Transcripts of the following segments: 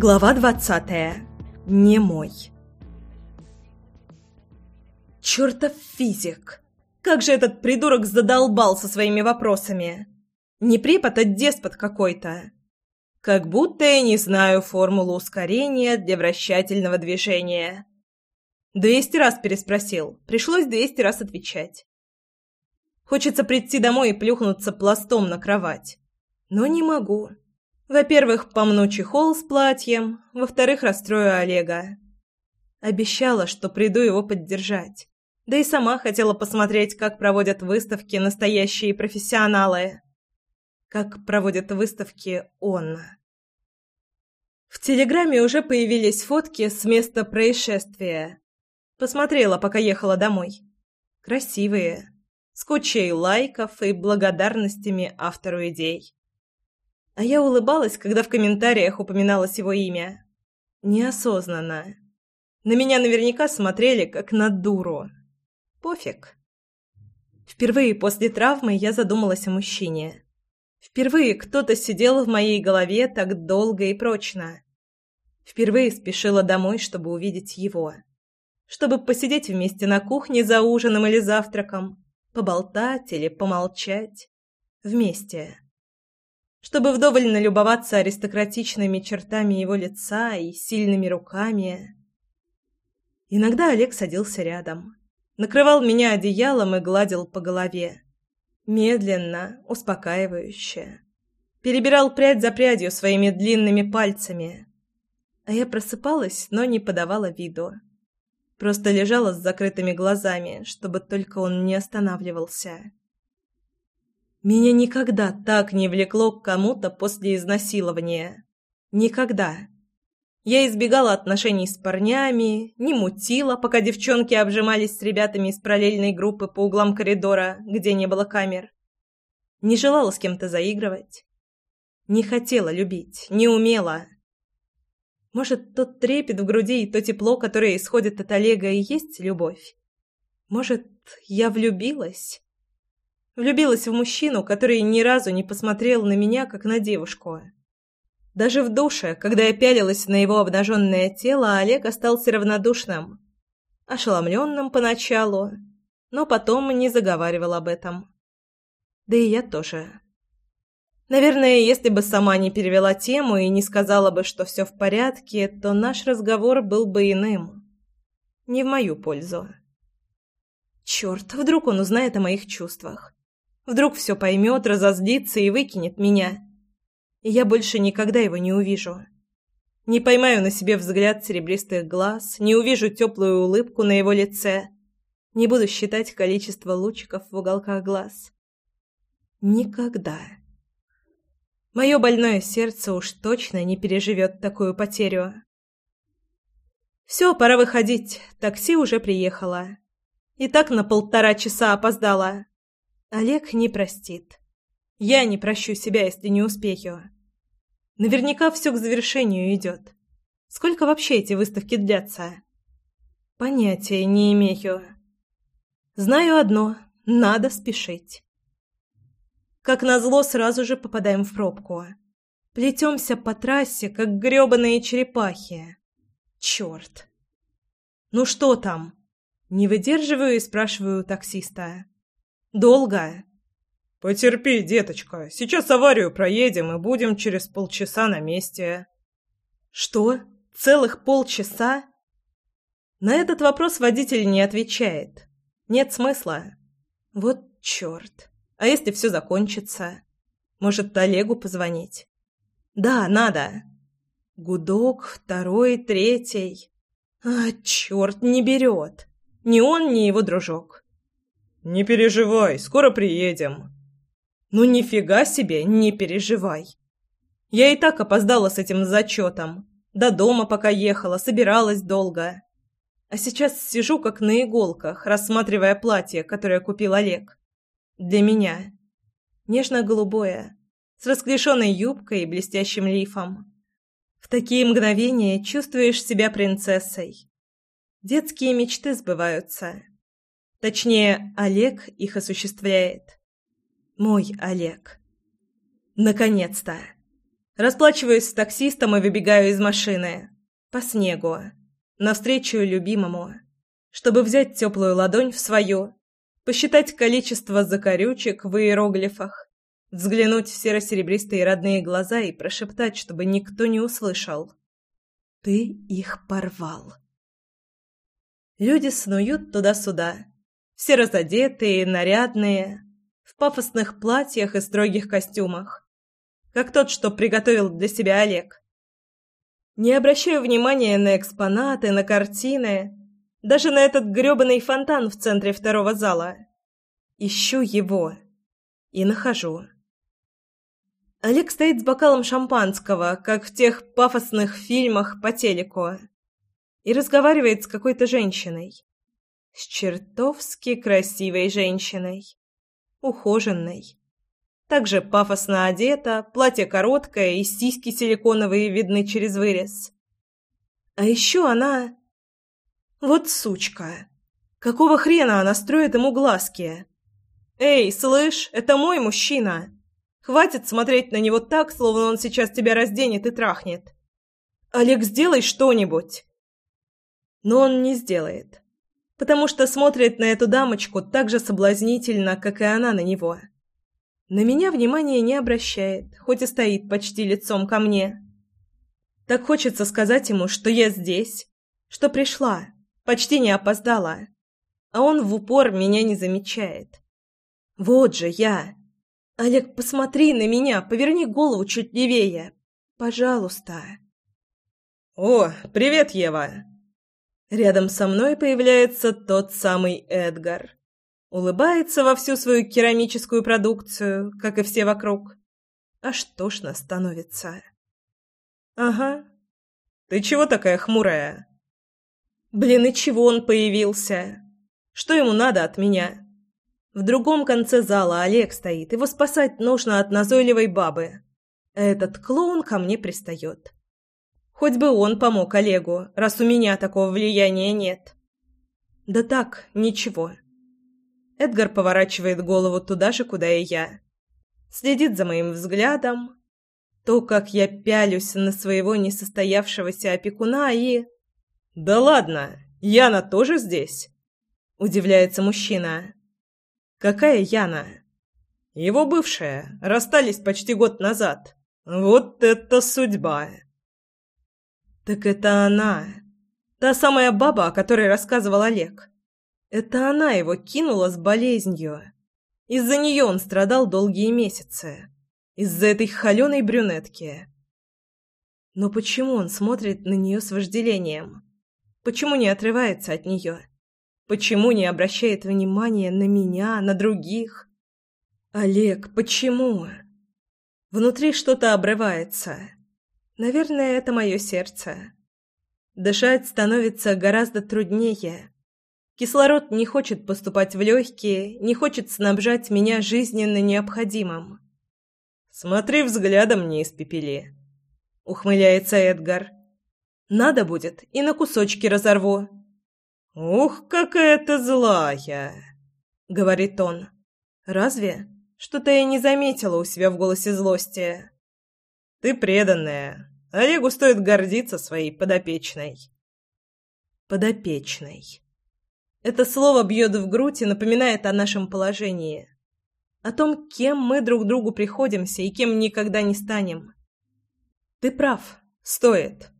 Глава двадцатая. Не мой. Чертов физик! Как же этот придурок задолбал со своими вопросами! Не препод, а деспот какой-то. Как будто я не знаю формулу ускорения для вращательного движения. Двести раз переспросил, пришлось двести раз отвечать. Хочется прийти домой и плюхнуться пластом на кровать. Но не могу. Во-первых, помну чехол с платьем, во-вторых, расстрою Олега. Обещала, что приду его поддержать. Да и сама хотела посмотреть, как проводят выставки настоящие профессионалы. Как проводит выставки он. В Телеграме уже появились фотки с места происшествия. Посмотрела, пока ехала домой. Красивые. С кучей лайков и благодарностями автору идей. А я улыбалась, когда в комментариях упоминалось его имя. Неосознанно. На меня наверняка смотрели, как на дуру. Пофиг. Впервые после травмы я задумалась о мужчине. Впервые кто-то сидел в моей голове так долго и прочно. Впервые спешила домой, чтобы увидеть его. Чтобы посидеть вместе на кухне за ужином или завтраком, поболтать или помолчать. Вместе чтобы вдоволь налюбоваться аристократичными чертами его лица и сильными руками. Иногда Олег садился рядом, накрывал меня одеялом и гладил по голове. Медленно, успокаивающе. Перебирал прядь за прядью своими длинными пальцами. А я просыпалась, но не подавала виду. Просто лежала с закрытыми глазами, чтобы только он не останавливался. Меня никогда так не влекло к кому-то после изнасилования. Никогда. Я избегала отношений с парнями, не мутила, пока девчонки обжимались с ребятами из параллельной группы по углам коридора, где не было камер. Не желала с кем-то заигрывать. Не хотела любить, не умела. Может, тот трепет в груди и то тепло, которое исходит от Олега, и есть любовь? Может, я влюбилась? Влюбилась в мужчину, который ни разу не посмотрел на меня, как на девушку. Даже в душе, когда я пялилась на его обнаженное тело, Олег остался равнодушным. Ошеломленным поначалу, но потом не заговаривал об этом. Да и я тоже. Наверное, если бы сама не перевела тему и не сказала бы, что все в порядке, то наш разговор был бы иным. Не в мою пользу. Черт, вдруг он узнает о моих чувствах. Вдруг все поймет, разозлится и выкинет меня. И я больше никогда его не увижу. Не поймаю на себе взгляд серебристых глаз, не увижу теплую улыбку на его лице, не буду считать количество лучиков в уголках глаз. Никогда. Мое больное сердце уж точно не переживет такую потерю. Все, пора выходить. Такси уже приехало. И так на полтора часа опоздала. Олег не простит. Я не прощу себя, если не успею. Наверняка все к завершению идет. Сколько вообще эти выставки длятся? Понятия не имею. Знаю одно — надо спешить. Как назло, сразу же попадаем в пробку. Плетемся по трассе, как гребаные черепахи. Черт! Ну что там? Не выдерживаю и спрашиваю у таксиста. Долго?» «Потерпи, деточка. Сейчас аварию проедем и будем через полчаса на месте». «Что? Целых полчаса?» На этот вопрос водитель не отвечает. Нет смысла. Вот черт. А если все закончится? Может, Олегу позвонить? Да, надо. Гудок, второй, третий. А, черт, не берет. Ни он, ни его дружок. «Не переживай, скоро приедем». «Ну нифига себе, не переживай. Я и так опоздала с этим зачетом. До дома пока ехала, собиралась долго. А сейчас сижу как на иголках, рассматривая платье, которое купил Олег. Для меня. Нежно-голубое, с расклешенной юбкой и блестящим лифом. В такие мгновения чувствуешь себя принцессой. Детские мечты сбываются. Точнее, Олег их осуществляет. Мой Олег. Наконец-то. Расплачиваюсь с таксистом и выбегаю из машины. По снегу. Навстречу любимому. Чтобы взять теплую ладонь в свою. Посчитать количество закорючек в иероглифах. Взглянуть в серо-серебристые родные глаза и прошептать, чтобы никто не услышал. «Ты их порвал». Люди снуют туда-сюда. Все разодетые, нарядные, в пафосных платьях и строгих костюмах как тот, что приготовил для себя Олег. Не обращаю внимания на экспонаты, на картины, даже на этот грёбаный фонтан в центре второго зала. Ищу его. И нахожу. Олег стоит с бокалом шампанского, как в тех пафосных фильмах по телеку, и разговаривает с какой-то женщиной. С чертовски красивой женщиной. Ухоженной. Также пафосно одета, платье короткое и сиськи силиконовые видны через вырез. А еще она... Вот сучка. Какого хрена она строит ему глазки? Эй, слышь, это мой мужчина. Хватит смотреть на него так, словно он сейчас тебя разденет и трахнет. Олег, сделай что-нибудь. Но он не сделает. Потому что смотрит на эту дамочку так же соблазнительно, как и она на него. На меня внимания не обращает, хоть и стоит почти лицом ко мне. Так хочется сказать ему, что я здесь, что пришла, почти не опоздала. А он в упор меня не замечает. Вот же я. Олег, посмотри на меня, поверни голову чуть левее. Пожалуйста. О, привет, Ева. Рядом со мной появляется тот самый Эдгар. Улыбается во всю свою керамическую продукцию, как и все вокруг. Аж тошно становится. «Ага. Ты чего такая хмурая?» «Блин, и чего он появился? Что ему надо от меня?» В другом конце зала Олег стоит, его спасать нужно от назойливой бабы. Этот клоун ко мне пристает. Хоть бы он помог Олегу, раз у меня такого влияния нет. Да так, ничего. Эдгар поворачивает голову туда же, куда и я. Следит за моим взглядом. То, как я пялюсь на своего несостоявшегося опекуна и... «Да ладно! Яна тоже здесь?» Удивляется мужчина. «Какая Яна?» «Его бывшая. Расстались почти год назад. Вот это судьба!» «Так это она. Та самая баба, о которой рассказывал Олег. Это она его кинула с болезнью. Из-за нее он страдал долгие месяцы. Из-за этой холеной брюнетки. Но почему он смотрит на нее с вожделением? Почему не отрывается от нее? Почему не обращает внимания на меня, на других? Олег, почему? Внутри что-то обрывается. Наверное, это мое сердце. Дышать становится гораздо труднее. Кислород не хочет поступать в легкие, не хочет снабжать меня жизненно необходимым. «Смотри взглядом, не испепели», — ухмыляется Эдгар. «Надо будет, и на кусочки разорву». «Ух, какая ты злая!» — говорит он. «Разве? Что-то я не заметила у себя в голосе злости». «Ты преданная. Олегу стоит гордиться своей подопечной». «Подопечной». Это слово бьет в грудь и напоминает о нашем положении. О том, кем мы друг другу приходимся и кем никогда не станем. Ты прав. Стоит.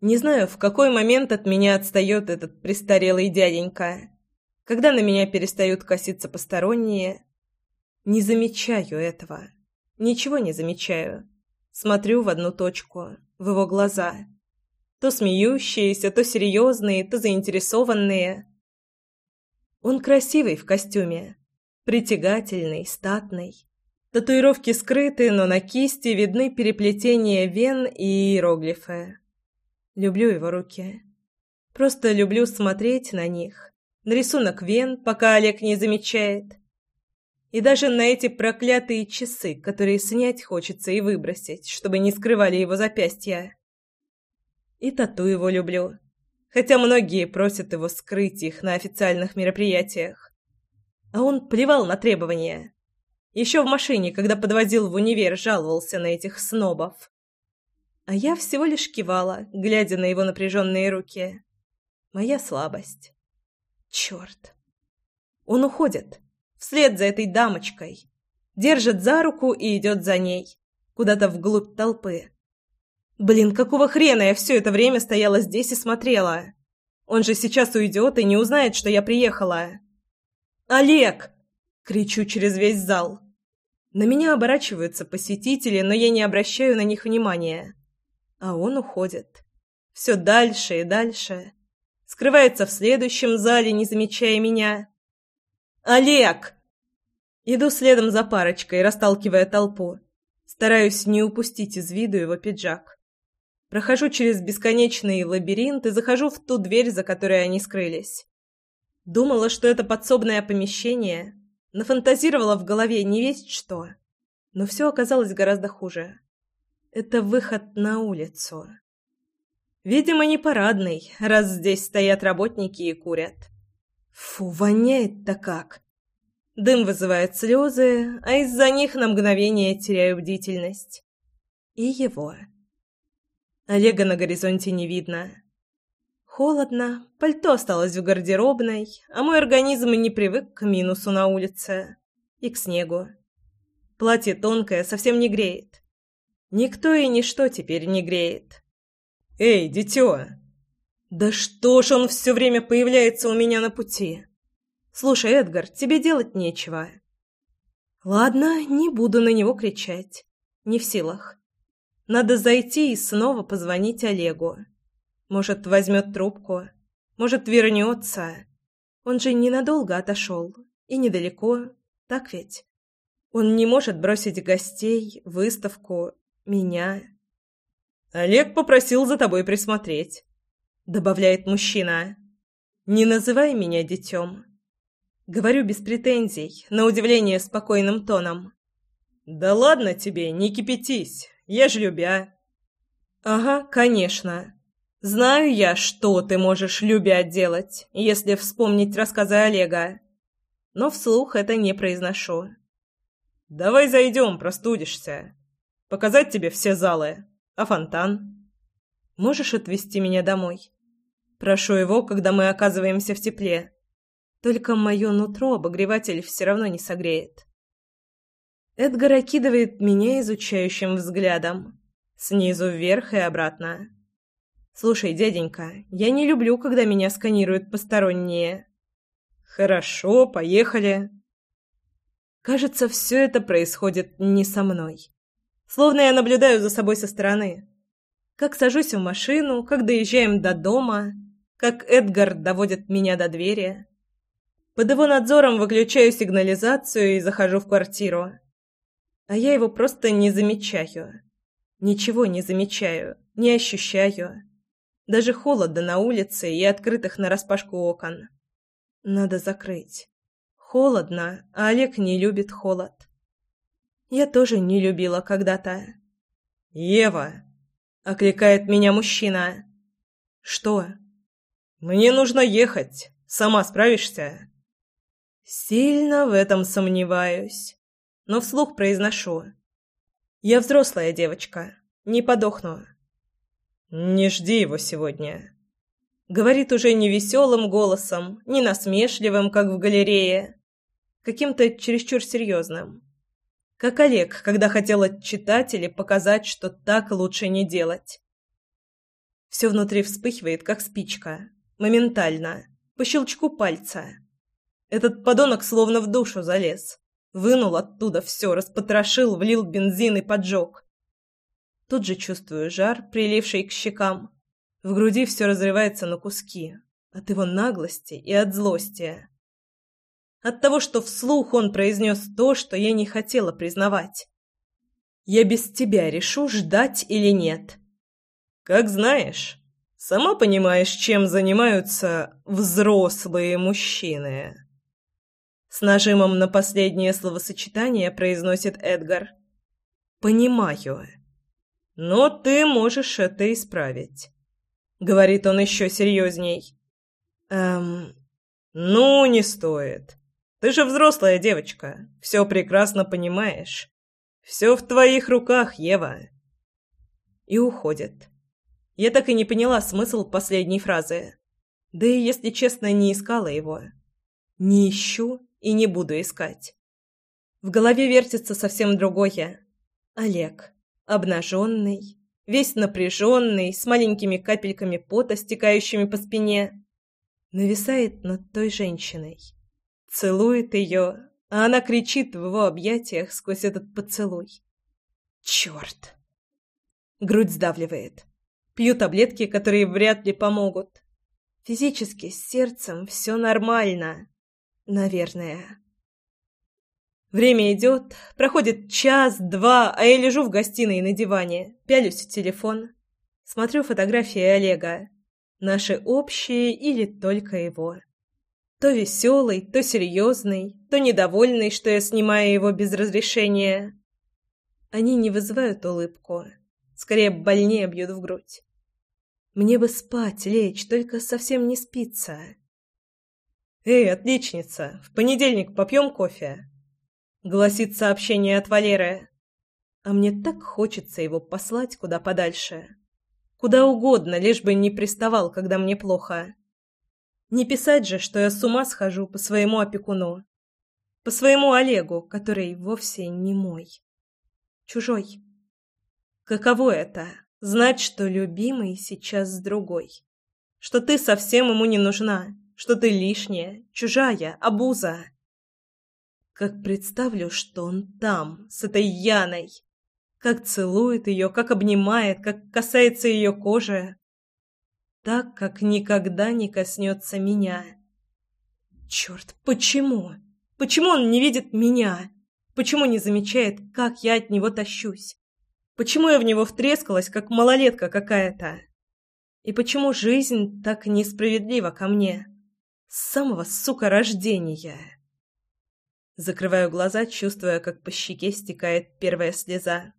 Не знаю, в какой момент от меня отстает этот престарелый дяденька. Когда на меня перестают коситься посторонние. Не замечаю этого. Ничего не замечаю. Смотрю в одну точку, в его глаза. То смеющиеся, то серьезные, то заинтересованные. Он красивый в костюме. Притягательный, статный. Татуировки скрыты, но на кисти видны переплетения вен и иероглифы. Люблю его руки. Просто люблю смотреть на них. На рисунок вен, пока Олег не замечает. И даже на эти проклятые часы, которые снять хочется и выбросить, чтобы не скрывали его запястья. И тату его люблю. Хотя многие просят его скрыть их на официальных мероприятиях. А он плевал на требования. Еще в машине, когда подвозил в универ, жаловался на этих снобов. А я всего лишь кивала, глядя на его напряженные руки. Моя слабость. Черт. Он уходит. Вслед за этой дамочкой. Держит за руку и идет за ней. Куда-то вглубь толпы. Блин, какого хрена я все это время стояла здесь и смотрела? Он же сейчас уйдет и не узнает, что я приехала. «Олег!» — кричу через весь зал. На меня оборачиваются посетители, но я не обращаю на них внимания. А он уходит. Все дальше и дальше. Скрывается в следующем зале, не замечая меня. «Олег!» Иду следом за парочкой, расталкивая толпу. Стараюсь не упустить из виду его пиджак. Прохожу через бесконечный лабиринт и захожу в ту дверь, за которой они скрылись. Думала, что это подсобное помещение, нафантазировала в голове не весть что. Но все оказалось гораздо хуже. Это выход на улицу. Видимо, не парадный, раз здесь стоят работники и курят. Фу, воняет-то как. Дым вызывает слезы, а из-за них на мгновение теряю бдительность. И его. Олега на горизонте не видно. Холодно, пальто осталось в гардеробной, а мой организм не привык к минусу на улице и к снегу. Платье тонкое, совсем не греет. Никто и ничто теперь не греет. «Эй, дитё!» «Да что ж он все время появляется у меня на пути?» «Слушай, Эдгар, тебе делать нечего». «Ладно, не буду на него кричать. Не в силах. Надо зайти и снова позвонить Олегу. Может, возьмет трубку. Может, вернется. Он же ненадолго отошел. И недалеко. Так ведь? Он не может бросить гостей, выставку, меня. Олег попросил за тобой присмотреть. Добавляет мужчина. Не называй меня детем. Говорю без претензий, на удивление спокойным тоном. Да ладно тебе, не кипятись. Я ж любя. Ага, конечно. Знаю я, что ты можешь любя делать, если вспомнить рассказы Олега. Но вслух это не произношу. Давай зайдем, простудишься. Показать тебе все залы. А фонтан? Можешь отвезти меня домой? Прошу его, когда мы оказываемся в тепле. Только мое нутро обогреватель все равно не согреет. Эдгар окидывает меня изучающим взглядом. Снизу вверх и обратно. «Слушай, дяденька, я не люблю, когда меня сканируют посторонние». «Хорошо, поехали». Кажется, все это происходит не со мной. Словно я наблюдаю за собой со стороны. Как сажусь в машину, как доезжаем до дома, как Эдгар доводит меня до двери. Под его надзором выключаю сигнализацию и захожу в квартиру а я его просто не замечаю. Ничего не замечаю, не ощущаю. Даже холода на улице и открытых нараспашку окон. Надо закрыть. Холодно, а Олег не любит холод. Я тоже не любила когда-то. «Ева!» — окликает меня мужчина. «Что?» «Мне нужно ехать. Сама справишься?» «Сильно в этом сомневаюсь» но вслух произношу. «Я взрослая девочка, не подохну». «Не жди его сегодня», — говорит уже не веселым голосом, не насмешливым, как в галерее, каким-то чересчур серьезным. Как Олег, когда хотел отчитать или показать, что так лучше не делать. Все внутри вспыхивает, как спичка, моментально, по щелчку пальца. Этот подонок словно в душу залез. Вынул оттуда все, распотрошил, влил бензин и поджег. Тут же чувствую жар, приливший к щекам. В груди все разрывается на куски. От его наглости и от злости. От того, что вслух он произнес то, что я не хотела признавать. «Я без тебя решу, ждать или нет». «Как знаешь. Сама понимаешь, чем занимаются взрослые мужчины». С нажимом на последнее словосочетание произносит Эдгар. «Понимаю. Но ты можешь это исправить», — говорит он еще серьезней. «Эм... Ну, не стоит. Ты же взрослая девочка, все прекрасно понимаешь. Все в твоих руках, Ева. И уходит. Я так и не поняла смысл последней фразы. Да и, если честно, не искала его. Не ищу и не буду искать. В голове вертится совсем другое. Олег. Обнаженный, весь напряженный, с маленькими капельками пота, стекающими по спине. Нависает над той женщиной. Целует ее, а она кричит в его объятиях сквозь этот поцелуй. Черт! Грудь сдавливает. Пью таблетки, которые вряд ли помогут. Физически, с сердцем все нормально. Наверное. Время идет, проходит час-два, а я лежу в гостиной на диване, пялюсь в телефон, смотрю фотографии Олега. Наши общие или только его. То веселый, то серьезный, то недовольный, что я снимаю его без разрешения. Они не вызывают улыбку, скорее больнее бьют в грудь. Мне бы спать, лечь, только совсем не спится. «Эй, отличница, в понедельник попьем кофе?» Гласит сообщение от Валеры. А мне так хочется его послать куда подальше. Куда угодно, лишь бы не приставал, когда мне плохо. Не писать же, что я с ума схожу по своему опекуну. По своему Олегу, который вовсе не мой. Чужой. Каково это? Знать, что любимый сейчас с другой. Что ты совсем ему не нужна. Что ты лишняя, чужая, обуза. Как представлю, что он там, с этой Яной. Как целует ее, как обнимает, как касается ее кожи. Так, как никогда не коснется меня. Черт, почему? Почему он не видит меня? Почему не замечает, как я от него тащусь? Почему я в него втрескалась, как малолетка какая-то? И почему жизнь так несправедлива ко мне? С самого, сука, рождения. Закрываю глаза, чувствуя, как по щеке стекает первая слеза.